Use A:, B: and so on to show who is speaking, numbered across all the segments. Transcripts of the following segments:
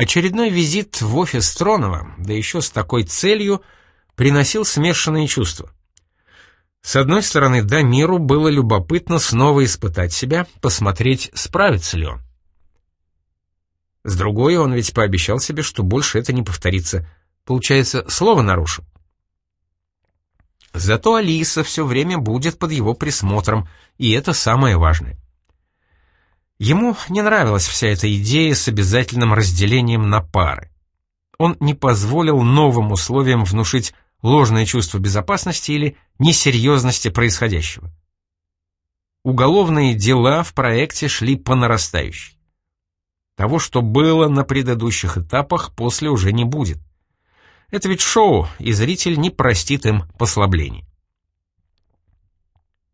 A: Очередной визит в офис Тронова, да еще с такой целью, приносил смешанные чувства. С одной стороны, Дамиру было любопытно снова испытать себя, посмотреть, справится ли он. С другой, он ведь пообещал себе, что больше это не повторится. Получается, слово нарушил. Зато Алиса все время будет под его присмотром, и это самое важное. Ему не нравилась вся эта идея с обязательным разделением на пары. Он не позволил новым условиям внушить ложное чувство безопасности или несерьезности происходящего. Уголовные дела в проекте шли по нарастающей. Того, что было на предыдущих этапах, после уже не будет. Это ведь шоу, и зритель не простит им послаблений.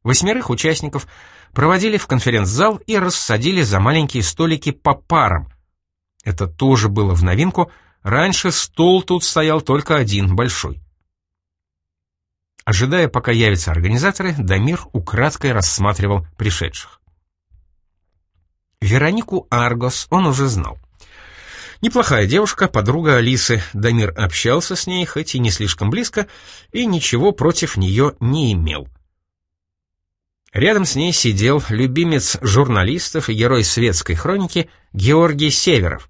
A: Восьмерых участников проводили в конференц-зал и рассадили за маленькие столики по парам. Это тоже было в новинку, раньше стол тут стоял только один, большой. Ожидая, пока явятся организаторы, Дамир украдкой рассматривал пришедших. Веронику Аргос он уже знал. Неплохая девушка, подруга Алисы. Дамир общался с ней, хоть и не слишком близко, и ничего против нее не имел. Рядом с ней сидел любимец журналистов и герой светской хроники Георгий Северов.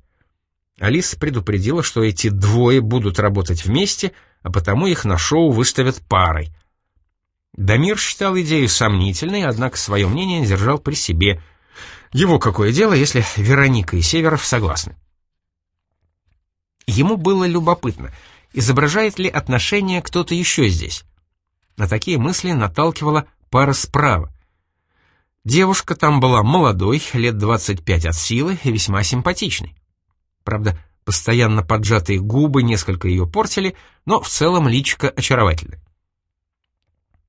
A: Алиса предупредила, что эти двое будут работать вместе, а потому их на шоу выставят парой. Дамир считал идею сомнительной, однако свое мнение держал при себе. Его какое дело, если Вероника и Северов согласны? Ему было любопытно, изображает ли отношения кто-то еще здесь. На такие мысли наталкивала пара справа. Девушка там была молодой, лет 25 от силы и весьма симпатичной. Правда, постоянно поджатые губы несколько ее портили, но в целом личико очаровательное.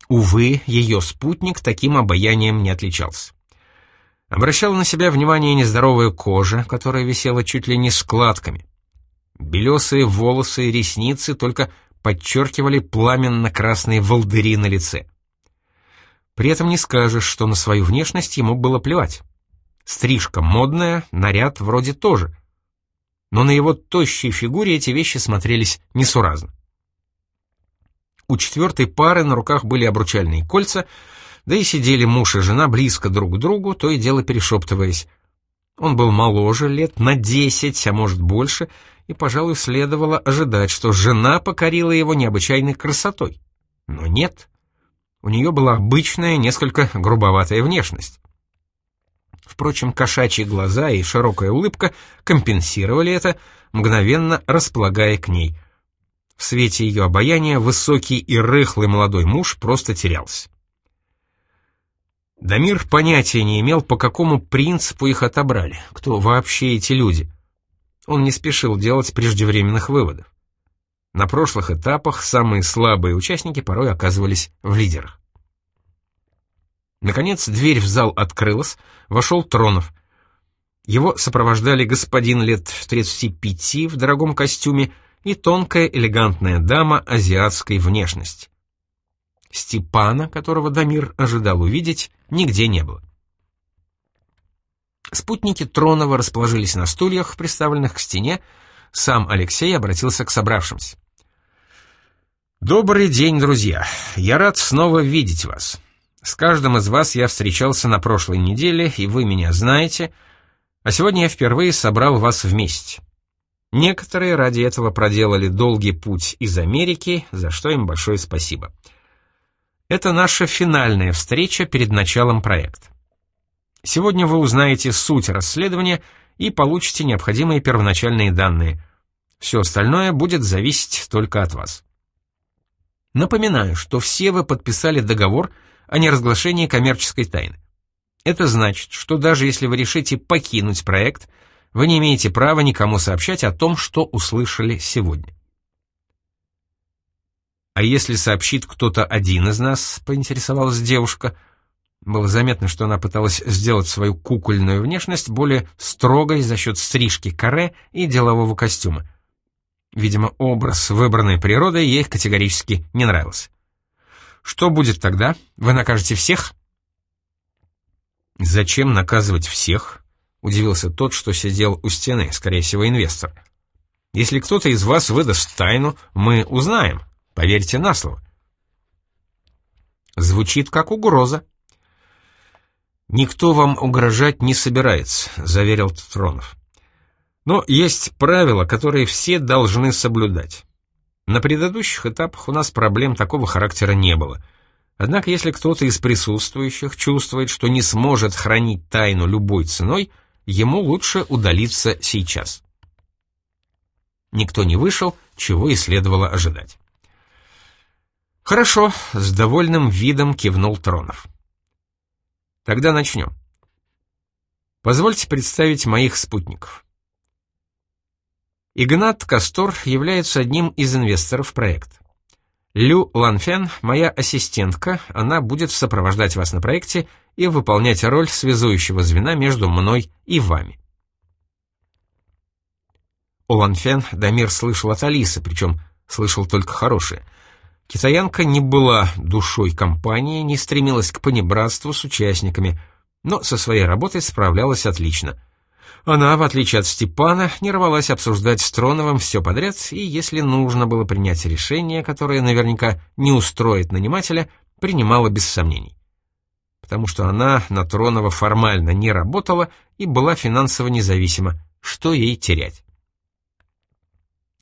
A: Увы, ее спутник таким обаянием не отличался. Обращала на себя внимание нездоровая кожа, которая висела чуть ли не складками. Белесые волосы и ресницы только подчеркивали пламенно-красные волдыри на лице. При этом не скажешь, что на свою внешность ему было плевать. Стрижка модная, наряд вроде тоже. Но на его тощей фигуре эти вещи смотрелись несуразно. У четвертой пары на руках были обручальные кольца, да и сидели муж и жена близко друг к другу, то и дело перешептываясь. Он был моложе, лет на десять, а может больше, и, пожалуй, следовало ожидать, что жена покорила его необычайной красотой. Но нет. У нее была обычная, несколько грубоватая внешность. Впрочем, кошачьи глаза и широкая улыбка компенсировали это, мгновенно располагая к ней. В свете ее обаяния высокий и рыхлый молодой муж просто терялся. Дамир понятия не имел, по какому принципу их отобрали, кто вообще эти люди. Он не спешил делать преждевременных выводов. На прошлых этапах самые слабые участники порой оказывались в лидерах. Наконец дверь в зал открылась, вошел Тронов. Его сопровождали господин лет 35 в дорогом костюме и тонкая элегантная дама азиатской внешности. Степана, которого Дамир ожидал увидеть, нигде не было. Спутники Тронова расположились на стульях, приставленных к стене, сам Алексей обратился к собравшимся. «Добрый день, друзья! Я рад снова видеть вас. С каждым из вас я встречался на прошлой неделе, и вы меня знаете, а сегодня я впервые собрал вас вместе. Некоторые ради этого проделали долгий путь из Америки, за что им большое спасибо. Это наша финальная встреча перед началом проекта. Сегодня вы узнаете суть расследования и получите необходимые первоначальные данные. Все остальное будет зависеть только от вас. Напоминаю, что все вы подписали договор о неразглашении коммерческой тайны. Это значит, что даже если вы решите покинуть проект, вы не имеете права никому сообщать о том, что услышали сегодня. «А если сообщит кто-то один из нас?» — поинтересовалась девушка. Было заметно, что она пыталась сделать свою кукольную внешность более строгой за счет стрижки каре и делового костюма. Видимо, образ, выбранной природой, ей категорически не нравился. «Что будет тогда? Вы накажете всех?» «Зачем наказывать всех?» — удивился тот, что сидел у стены, скорее всего, инвестор. Если кто-то из вас выдаст тайну, мы узнаем. Поверьте на слово. Звучит как угроза. «Никто вам угрожать не собирается», — заверил Тронов. «Но есть правила, которые все должны соблюдать. На предыдущих этапах у нас проблем такого характера не было. Однако если кто-то из присутствующих чувствует, что не сможет хранить тайну любой ценой, ему лучше удалиться сейчас». Никто не вышел, чего и следовало ожидать. «Хорошо», — с довольным видом кивнул Тронов. Тогда начнем. Позвольте представить моих спутников. Игнат Кастор является одним из инвесторов проекта. Лю Ланфен — моя ассистентка, она будет сопровождать вас на проекте и выполнять роль связующего звена между мной и вами. О Ланфен Дамир слышал от Алисы, причем слышал только хорошее — Китаянка не была душой компании, не стремилась к понебратству с участниками, но со своей работой справлялась отлично. Она, в отличие от Степана, не рвалась обсуждать с Троновым все подряд, и если нужно было принять решение, которое наверняка не устроит нанимателя, принимала без сомнений. Потому что она на Тронова формально не работала и была финансово независима, что ей терять.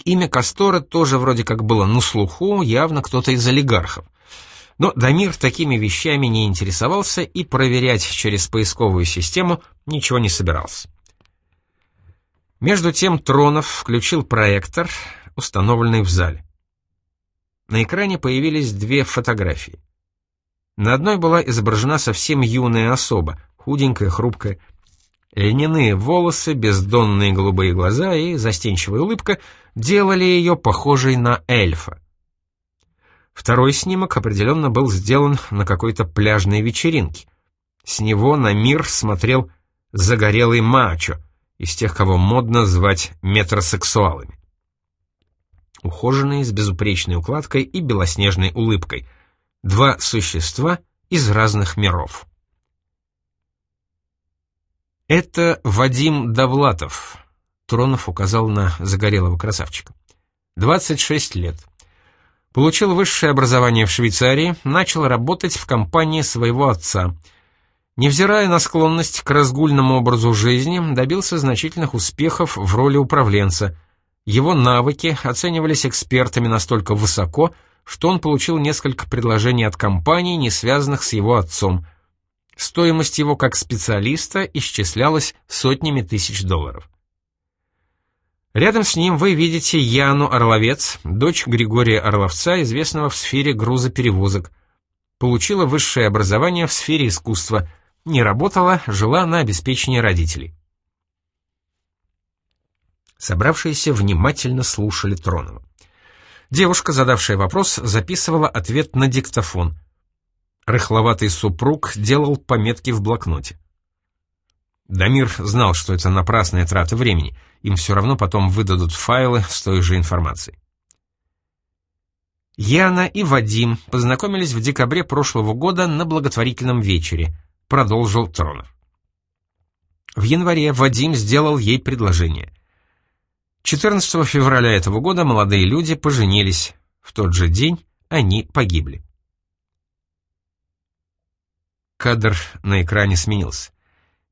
A: Имя Кастора тоже вроде как было на слуху, явно кто-то из олигархов. Но Дамир такими вещами не интересовался и проверять через поисковую систему ничего не собирался. Между тем Тронов включил проектор, установленный в зале. На экране появились две фотографии. На одной была изображена совсем юная особа, худенькая, хрупкая, Льняные волосы, бездонные голубые глаза и застенчивая улыбка делали ее похожей на эльфа. Второй снимок определенно был сделан на какой-то пляжной вечеринке. С него на мир смотрел загорелый мачо, из тех, кого модно звать метросексуалами. Ухоженные, с безупречной укладкой и белоснежной улыбкой. Два существа из разных миров. «Это Вадим Довлатов», — Тронов указал на загорелого красавчика. «26 лет. Получил высшее образование в Швейцарии, начал работать в компании своего отца. Невзирая на склонность к разгульному образу жизни, добился значительных успехов в роли управленца. Его навыки оценивались экспертами настолько высоко, что он получил несколько предложений от компаний, не связанных с его отцом — Стоимость его как специалиста исчислялась сотнями тысяч долларов. Рядом с ним вы видите Яну Орловец, дочь Григория Орловца, известного в сфере грузоперевозок. Получила высшее образование в сфере искусства, не работала, жила на обеспечении родителей. Собравшиеся внимательно слушали Тронова. Девушка, задавшая вопрос, записывала ответ на диктофон. Рыхловатый супруг делал пометки в блокноте. Дамир знал, что это напрасная трата времени, им все равно потом выдадут файлы с той же информацией. Яна и Вадим познакомились в декабре прошлого года на благотворительном вечере, продолжил Тронов. В январе Вадим сделал ей предложение. 14 февраля этого года молодые люди поженились. В тот же день они погибли. Кадр на экране сменился.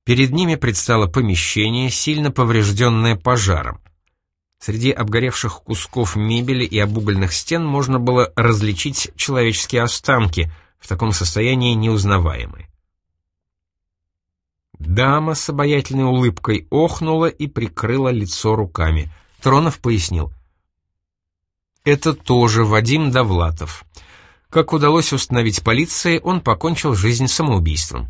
A: Перед ними предстало помещение, сильно поврежденное пожаром. Среди обгоревших кусков мебели и обугленных стен можно было различить человеческие останки, в таком состоянии неузнаваемые. Дама с обаятельной улыбкой охнула и прикрыла лицо руками. Тронов пояснил. «Это тоже Вадим Довлатов. Как удалось установить полиции, он покончил жизнь самоубийством.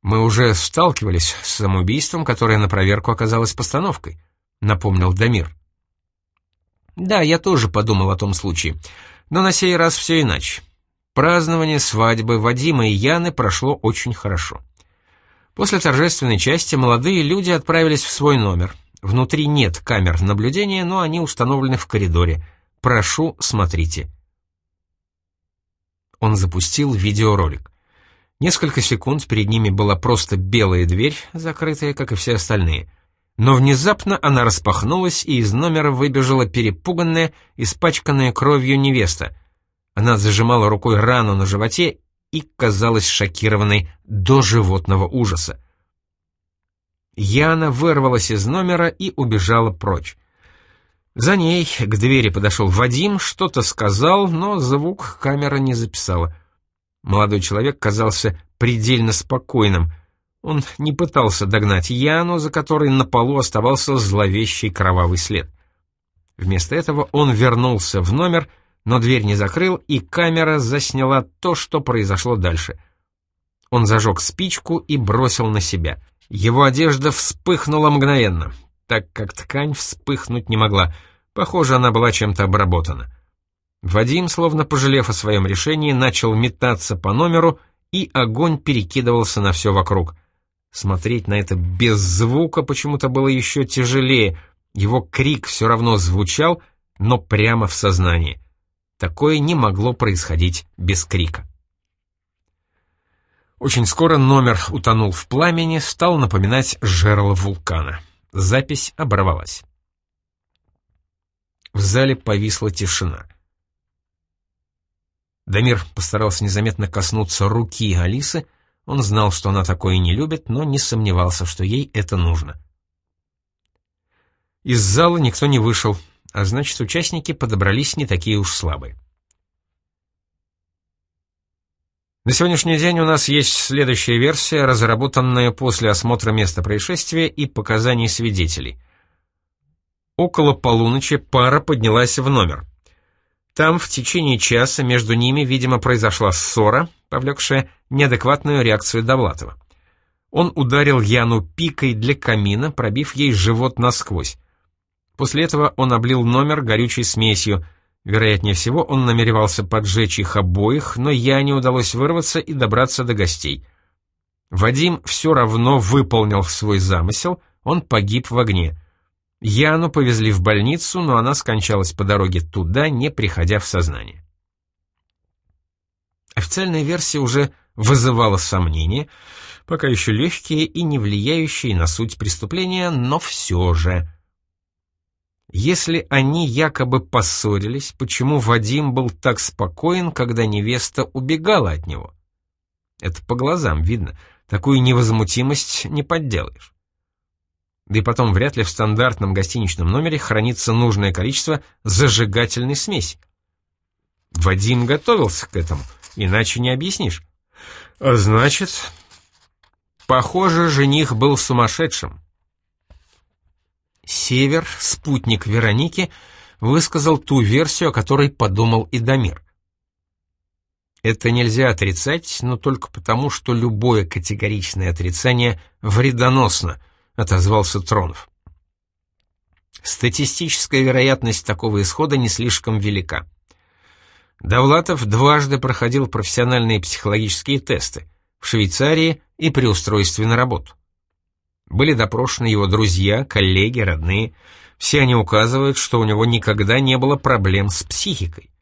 A: «Мы уже сталкивались с самоубийством, которое на проверку оказалось постановкой», — напомнил Дамир. «Да, я тоже подумал о том случае, но на сей раз все иначе. Празднование свадьбы Вадима и Яны прошло очень хорошо. После торжественной части молодые люди отправились в свой номер. Внутри нет камер наблюдения, но они установлены в коридоре. Прошу, смотрите. Он запустил видеоролик. Несколько секунд перед ними была просто белая дверь, закрытая, как и все остальные. но внезапно она распахнулась, и из номера выбежала перепуганная, испачканная кровью невеста. Она зажимала рукой рану на животе и казалась шокированной до животного ужаса. Яна вырвалась из номера и убежала прочь. За ней к двери подошел Вадим, что-то сказал, но звук камера не записала. Молодой человек казался предельно спокойным. Он не пытался догнать Яну, за которой на полу оставался зловещий кровавый след. Вместо этого он вернулся в номер, но дверь не закрыл, и камера засняла то, что произошло дальше. Он зажег спичку и бросил на себя. Его одежда вспыхнула мгновенно так как ткань вспыхнуть не могла. Похоже, она была чем-то обработана. Вадим, словно пожалев о своем решении, начал метаться по номеру, и огонь перекидывался на все вокруг. Смотреть на это без звука почему-то было еще тяжелее. Его крик все равно звучал, но прямо в сознании. Такое не могло происходить без крика. Очень скоро номер утонул в пламени, стал напоминать жерло вулкана. Запись оборвалась. В зале повисла тишина. Дамир постарался незаметно коснуться руки Алисы. Он знал, что она такое не любит, но не сомневался, что ей это нужно. Из зала никто не вышел, а значит, участники подобрались не такие уж слабые. На сегодняшний день у нас есть следующая версия, разработанная после осмотра места происшествия и показаний свидетелей. Около полуночи пара поднялась в номер. Там в течение часа между ними, видимо, произошла ссора, повлекшая неадекватную реакцию Довлатова. Он ударил Яну пикой для камина, пробив ей живот насквозь. После этого он облил номер горючей смесью, Вероятнее всего, он намеревался поджечь их обоих, но я не удалось вырваться и добраться до гостей. Вадим все равно выполнил свой замысел, он погиб в огне. Яну повезли в больницу, но она скончалась по дороге туда, не приходя в сознание. Официальная версия уже вызывала сомнения, пока еще легкие и не влияющие на суть преступления, но все же... Если они якобы поссорились, почему Вадим был так спокоен, когда невеста убегала от него? Это по глазам видно. Такую невозмутимость не подделаешь. Да и потом вряд ли в стандартном гостиничном номере хранится нужное количество зажигательной смеси. Вадим готовился к этому, иначе не объяснишь. А значит, похоже, жених был сумасшедшим. Север, спутник Вероники, высказал ту версию, о которой подумал и Дамир. Это нельзя отрицать, но только потому, что любое категоричное отрицание вредоносно, отозвался Тронов. Статистическая вероятность такого исхода не слишком велика. Довлатов дважды проходил профессиональные психологические тесты в Швейцарии и при устройстве на работу. Были допрошены его друзья, коллеги, родные. Все они указывают, что у него никогда не было проблем с психикой.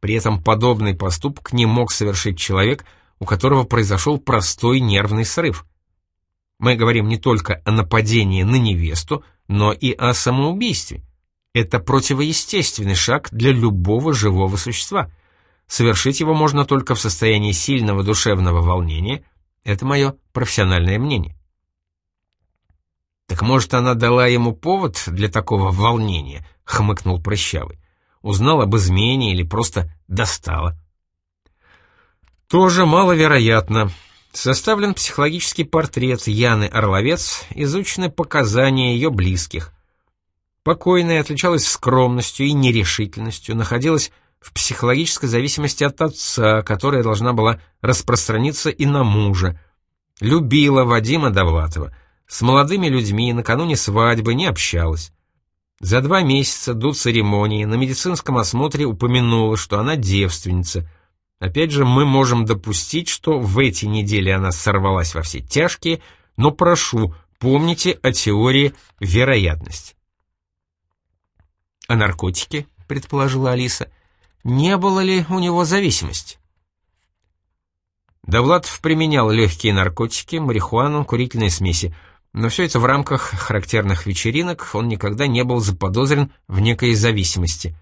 A: При этом подобный поступок не мог совершить человек, у которого произошел простой нервный срыв. Мы говорим не только о нападении на невесту, но и о самоубийстве. Это противоестественный шаг для любого живого существа. Совершить его можно только в состоянии сильного душевного волнения. Это мое профессиональное мнение. «Так, может, она дала ему повод для такого волнения?» — хмыкнул Прыщавый. «Узнал об измене или просто достала?» «Тоже маловероятно. Составлен психологический портрет Яны Орловец, изучены показания ее близких. Покойная отличалась скромностью и нерешительностью, находилась в психологической зависимости от отца, которая должна была распространиться и на мужа. Любила Вадима Довлатова — с молодыми людьми накануне свадьбы не общалась. За два месяца до церемонии на медицинском осмотре упомянула, что она девственница. Опять же, мы можем допустить, что в эти недели она сорвалась во все тяжкие, но прошу, помните о теории вероятности. «А наркотики?» — предположила Алиса. «Не было ли у него зависимости?» Довлатов применял легкие наркотики, марихуану, курительные смеси. Но все это в рамках характерных вечеринок, он никогда не был заподозрен в некой зависимости.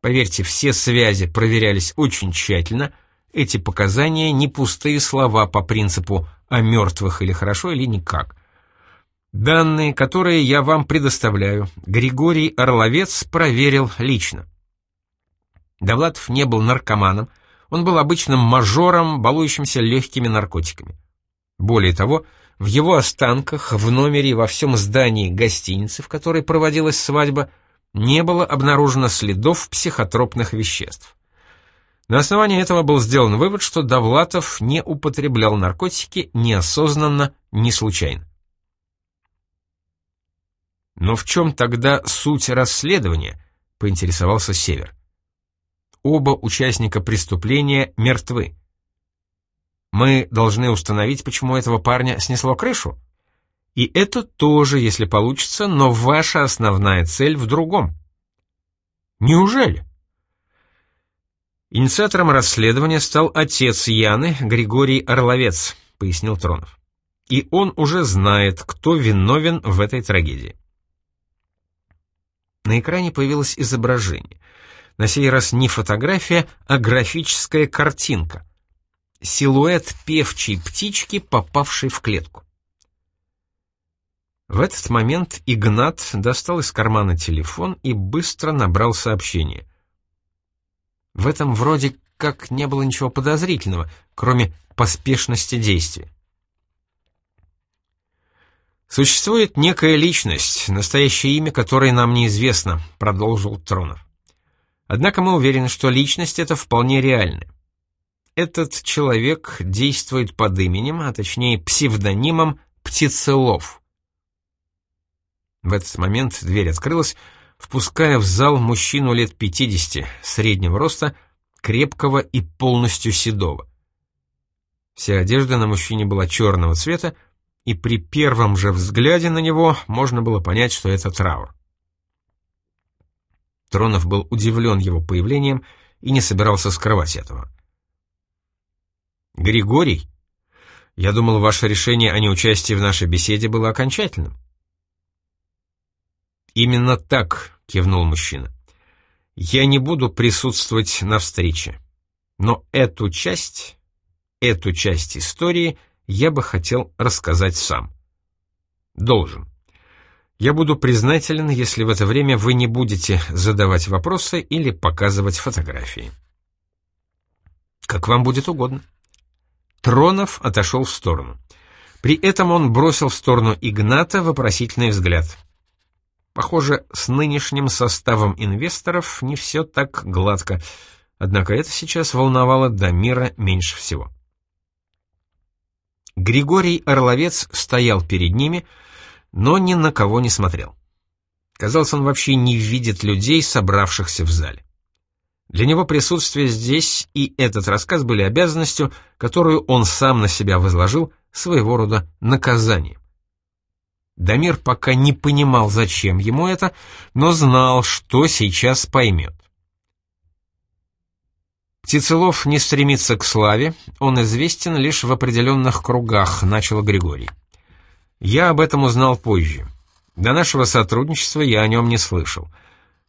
A: Поверьте, все связи проверялись очень тщательно, эти показания не пустые слова по принципу «о мертвых или хорошо, или никак». Данные, которые я вам предоставляю, Григорий Орловец проверил лично. Довлатов не был наркоманом, он был обычным мажором, балующимся легкими наркотиками. Более того, в его останках, в номере и во всем здании гостиницы, в которой проводилась свадьба, не было обнаружено следов психотропных веществ. На основании этого был сделан вывод, что Довлатов не употреблял наркотики неосознанно, не случайно. Но в чем тогда суть расследования, поинтересовался Север. Оба участника преступления мертвы. Мы должны установить, почему этого парня снесло крышу. И это тоже, если получится, но ваша основная цель в другом. Неужели? Инициатором расследования стал отец Яны, Григорий Орловец, пояснил Тронов. И он уже знает, кто виновен в этой трагедии. На экране появилось изображение. На сей раз не фотография, а графическая картинка силуэт певчей птички, попавшей в клетку. В этот момент Игнат достал из кармана телефон и быстро набрал сообщение. В этом вроде как не было ничего подозрительного, кроме поспешности действия. «Существует некая личность, настоящее имя которой нам неизвестно», — продолжил Тронов. «Однако мы уверены, что личность эта вполне реальная. Этот человек действует под именем, а точнее псевдонимом Птицелов. В этот момент дверь открылась, впуская в зал мужчину лет 50, среднего роста, крепкого и полностью седого. Вся одежда на мужчине была черного цвета, и при первом же взгляде на него можно было понять, что это траур. Тронов был удивлен его появлением и не собирался скрывать этого. Григорий? Я думал, ваше решение о неучастии в нашей беседе было окончательным. Именно так, кивнул мужчина. Я не буду присутствовать на встрече. Но эту часть, эту часть истории я бы хотел рассказать сам. Должен. Я буду признателен, если в это время вы не будете задавать вопросы или показывать фотографии. Как вам будет угодно. Тронов отошел в сторону. При этом он бросил в сторону Игната вопросительный взгляд. Похоже, с нынешним составом инвесторов не все так гладко, однако это сейчас волновало Дамира меньше всего. Григорий Орловец стоял перед ними, но ни на кого не смотрел. Казалось, он вообще не видит людей, собравшихся в зале. Для него присутствие здесь и этот рассказ были обязанностью, которую он сам на себя возложил, своего рода наказанием. Дамир пока не понимал, зачем ему это, но знал, что сейчас поймет. Птицелов не стремится к славе, он известен лишь в определенных кругах, начал Григорий. Я об этом узнал позже. До нашего сотрудничества я о нем не слышал.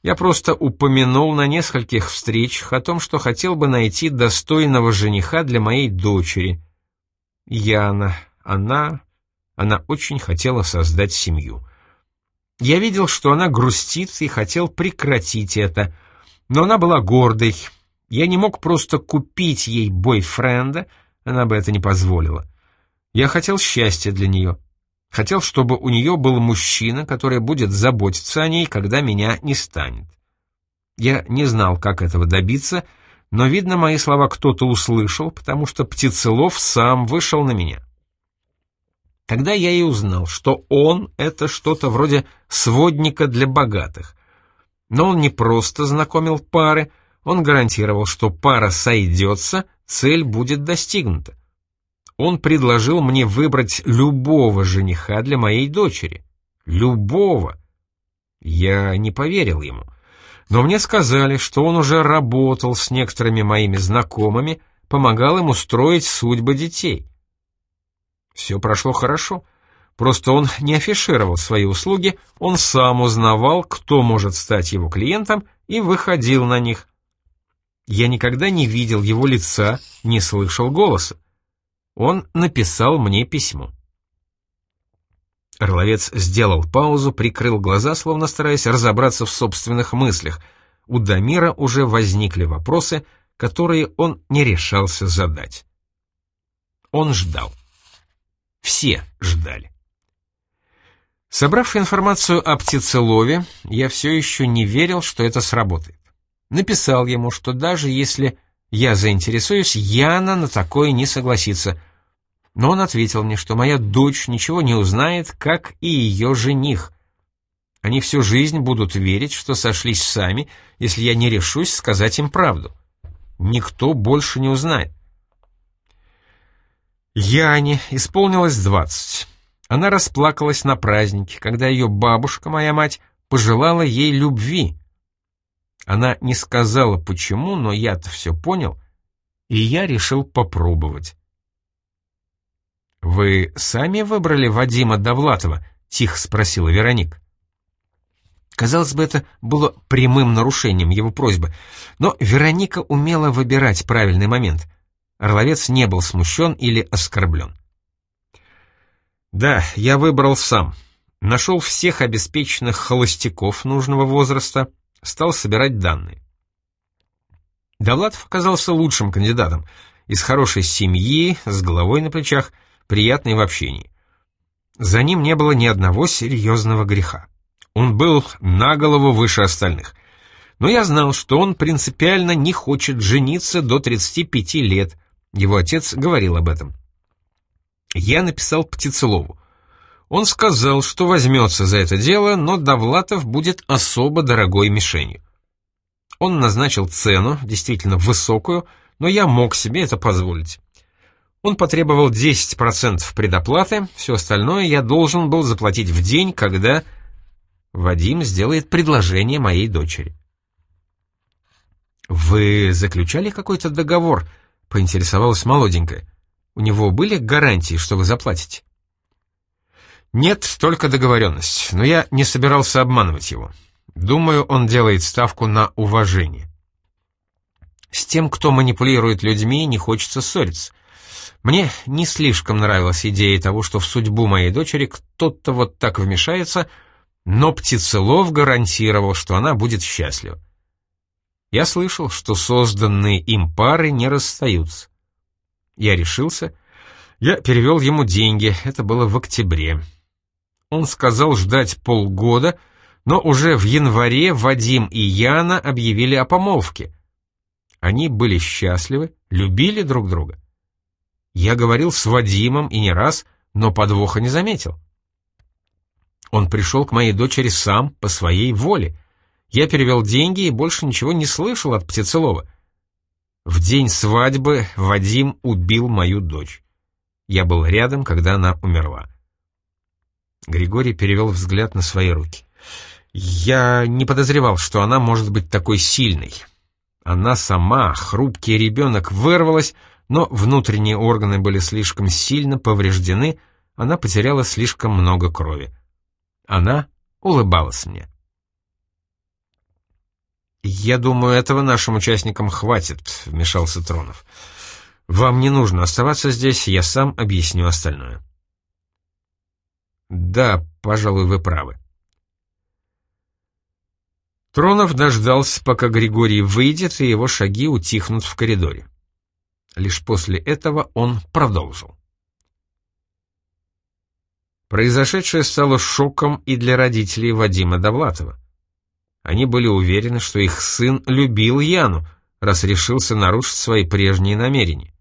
A: Я просто упомянул на нескольких встречах о том, что хотел бы найти достойного жениха для моей дочери. Яна, она... Она очень хотела создать семью. Я видел, что она грустит и хотел прекратить это, но она была гордой. Я не мог просто купить ей бойфренда, она бы это не позволила. Я хотел счастья для нее. Хотел, чтобы у нее был мужчина, который будет заботиться о ней, когда меня не станет. Я не знал, как этого добиться, но, видно, мои слова кто-то услышал, потому что Птицелов сам вышел на меня. Тогда я и узнал, что он — это что-то вроде сводника для богатых. Но он не просто знакомил пары, он гарантировал, что пара сойдется, цель будет достигнута. Он предложил мне выбрать любого жениха для моей дочери. Любого. Я не поверил ему. Но мне сказали, что он уже работал с некоторыми моими знакомыми, помогал им устроить судьбы детей. Все прошло хорошо. Просто он не афишировал свои услуги, он сам узнавал, кто может стать его клиентом, и выходил на них. Я никогда не видел его лица, не слышал голоса. Он написал мне письмо. Орловец сделал паузу, прикрыл глаза, словно стараясь разобраться в собственных мыслях. У Дамира уже возникли вопросы, которые он не решался задать. Он ждал. Все ждали. Собрав информацию о птицелове, я все еще не верил, что это сработает. Написал ему, что даже если я заинтересуюсь, Яна на такое не согласится, но он ответил мне, что моя дочь ничего не узнает, как и ее жених. Они всю жизнь будут верить, что сошлись сами, если я не решусь сказать им правду. Никто больше не узнает. Яне исполнилось двадцать. Она расплакалась на празднике, когда ее бабушка, моя мать, пожелала ей любви. Она не сказала почему, но я-то все понял, и я решил попробовать. «Вы сами выбрали Вадима Довлатова?» — тихо спросила Вероник. Казалось бы, это было прямым нарушением его просьбы, но Вероника умела выбирать правильный момент. Орловец не был смущен или оскорблен. «Да, я выбрал сам. Нашел всех обеспеченных холостяков нужного возраста, стал собирать данные. Довлатов оказался лучшим кандидатом, из хорошей семьи, с головой на плечах — приятный в общении. За ним не было ни одного серьезного греха. Он был на голову выше остальных. Но я знал, что он принципиально не хочет жениться до 35 лет. Его отец говорил об этом. Я написал Птицелову. Он сказал, что возьмется за это дело, но Довлатов будет особо дорогой мишенью. Он назначил цену, действительно высокую, но я мог себе это позволить. Он потребовал 10% предоплаты, все остальное я должен был заплатить в день, когда Вадим сделает предложение моей дочери. «Вы заключали какой-то договор?» — поинтересовалась молоденькая. «У него были гарантии, что вы заплатите?» «Нет, только договоренность, но я не собирался обманывать его. Думаю, он делает ставку на уважение. С тем, кто манипулирует людьми, не хочется ссориться. Мне не слишком нравилась идея того, что в судьбу моей дочери кто-то вот так вмешается, но Птицелов гарантировал, что она будет счастлива. Я слышал, что созданные им пары не расстаются. Я решился. Я перевел ему деньги, это было в октябре. Он сказал ждать полгода, но уже в январе Вадим и Яна объявили о помолвке. Они были счастливы, любили друг друга. Я говорил с Вадимом и не раз, но подвоха не заметил. Он пришел к моей дочери сам, по своей воле. Я перевел деньги и больше ничего не слышал от Птицелова. В день свадьбы Вадим убил мою дочь. Я был рядом, когда она умерла. Григорий перевел взгляд на свои руки. Я не подозревал, что она может быть такой сильной. Она сама, хрупкий ребенок, вырвалась, но внутренние органы были слишком сильно повреждены, она потеряла слишком много крови. Она улыбалась мне. «Я думаю, этого нашим участникам хватит», — вмешался Тронов. «Вам не нужно оставаться здесь, я сам объясню остальное». «Да, пожалуй, вы правы». Тронов дождался, пока Григорий выйдет, и его шаги утихнут в коридоре. Лишь после этого он продолжил. Произошедшее стало шоком и для родителей Вадима Довлатова. Они были уверены, что их сын любил Яну, раз решился нарушить свои прежние намерения.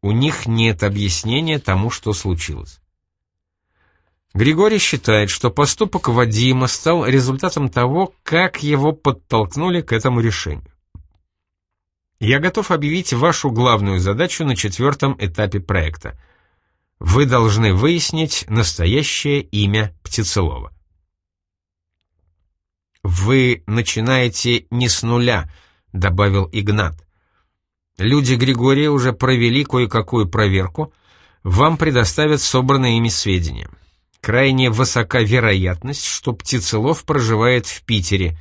A: У них нет объяснения тому, что случилось. Григорий считает, что поступок Вадима стал результатом того, как его подтолкнули к этому решению. Я готов объявить вашу главную задачу на четвертом этапе проекта. Вы должны выяснить настоящее имя Птицелова. «Вы начинаете не с нуля», — добавил Игнат. «Люди Григория уже провели кое-какую проверку. вам предоставят собранные ими сведения. Крайне высока вероятность, что Птицелов проживает в Питере.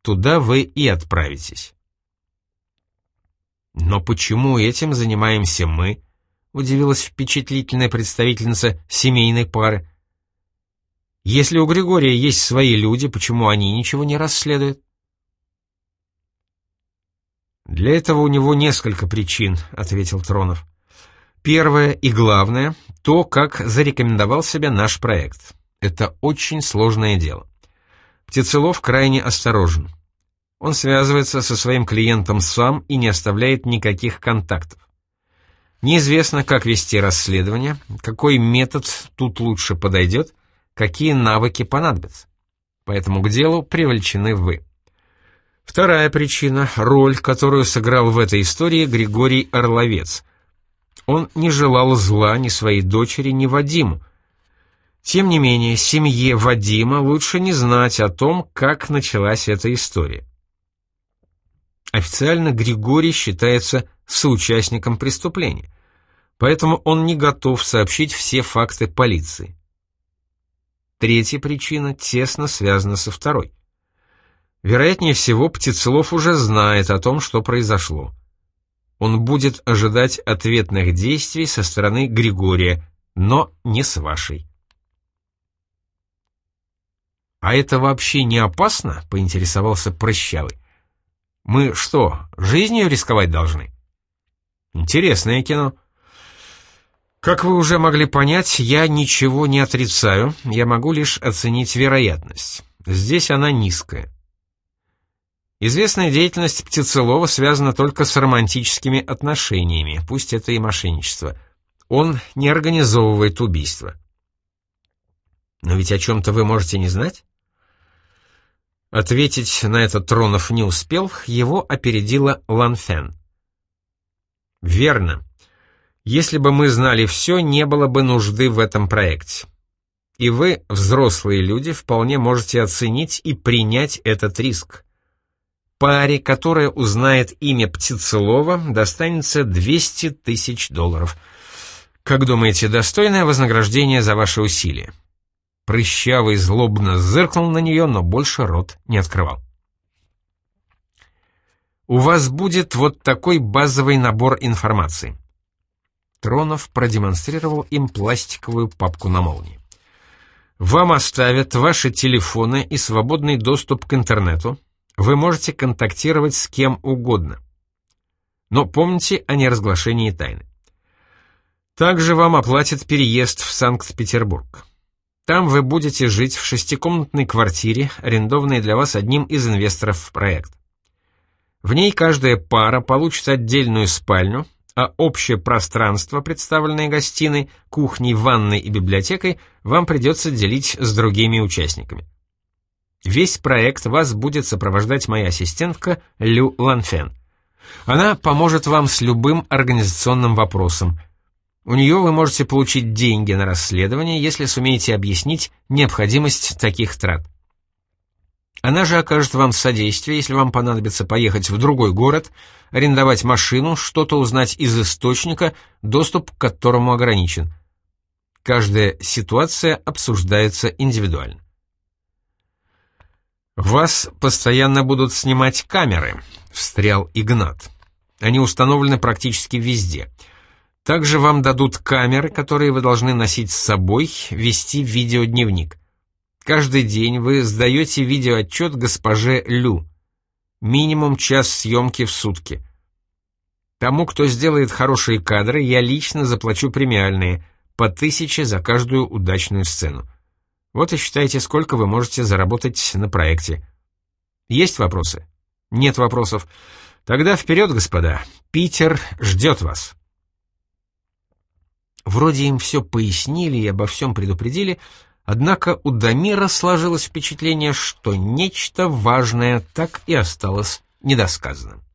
A: Туда вы и отправитесь. «Но почему этим занимаемся мы?» — удивилась впечатлительная представительница семейной пары. «Если у Григория есть свои люди, почему они ничего не расследуют?» «Для этого у него несколько причин», — ответил Тронов. «Первое и главное — то, как зарекомендовал себя наш проект. Это очень сложное дело. Птицелов крайне осторожен. Он связывается со своим клиентом сам и не оставляет никаких контактов. Неизвестно, как вести расследование, какой метод тут лучше подойдет, какие навыки понадобятся. Поэтому к делу привлечены вы. Вторая причина — роль, которую сыграл в этой истории Григорий Орловец. Он не желал зла ни своей дочери, ни Вадиму. Тем не менее, семье Вадима лучше не знать о том, как началась эта история. Официально Григорий считается соучастником преступления, поэтому он не готов сообщить все факты полиции. Третья причина тесно связана со второй. Вероятнее всего, Птицелов уже знает о том, что произошло. Он будет ожидать ответных действий со стороны Григория, но не с вашей. «А это вообще не опасно?» — поинтересовался Прыщавый. Мы что, жизнью рисковать должны? Интересное кино. Как вы уже могли понять, я ничего не отрицаю, я могу лишь оценить вероятность. Здесь она низкая. Известная деятельность Птицелова связана только с романтическими отношениями, пусть это и мошенничество. Он не организовывает убийства. Но ведь о чем-то вы можете не знать? Ответить на это Тронов не успел, его опередила Ланфен. «Верно. Если бы мы знали все, не было бы нужды в этом проекте. И вы, взрослые люди, вполне можете оценить и принять этот риск. Паре, которая узнает имя Птицелова, достанется 200 тысяч долларов. Как думаете, достойное вознаграждение за ваши усилия?» Прыщавый злобно зыркнул на нее, но больше рот не открывал. «У вас будет вот такой базовый набор информации». Тронов продемонстрировал им пластиковую папку на молнии. «Вам оставят ваши телефоны и свободный доступ к интернету. Вы можете контактировать с кем угодно. Но помните о неразглашении тайны. Также вам оплатят переезд в Санкт-Петербург. Там вы будете жить в шестикомнатной квартире, арендованной для вас одним из инвесторов в проект. В ней каждая пара получит отдельную спальню, а общее пространство, представленное гостиной, кухней, ванной и библиотекой, вам придется делить с другими участниками. Весь проект вас будет сопровождать моя ассистентка Лю Ланфен. Она поможет вам с любым организационным вопросом, у нее вы можете получить деньги на расследование, если сумеете объяснить необходимость таких трат. Она же окажет вам содействие, если вам понадобится поехать в другой город, арендовать машину, что-то узнать из источника, доступ к которому ограничен. Каждая ситуация обсуждается индивидуально. «Вас постоянно будут снимать камеры», — встрял Игнат. «Они установлены практически везде». Также вам дадут камеры, которые вы должны носить с собой, вести видеодневник. Каждый день вы сдаете видеоотчет госпоже Лю. Минимум час съемки в сутки. Тому, кто сделает хорошие кадры, я лично заплачу премиальные, по тысяче за каждую удачную сцену. Вот и считайте, сколько вы можете заработать на проекте. Есть вопросы? Нет вопросов. Тогда вперед, господа. Питер ждет вас. Вроде им все пояснили и обо всем предупредили, однако у Дамира сложилось впечатление, что нечто важное так и осталось недосказанным.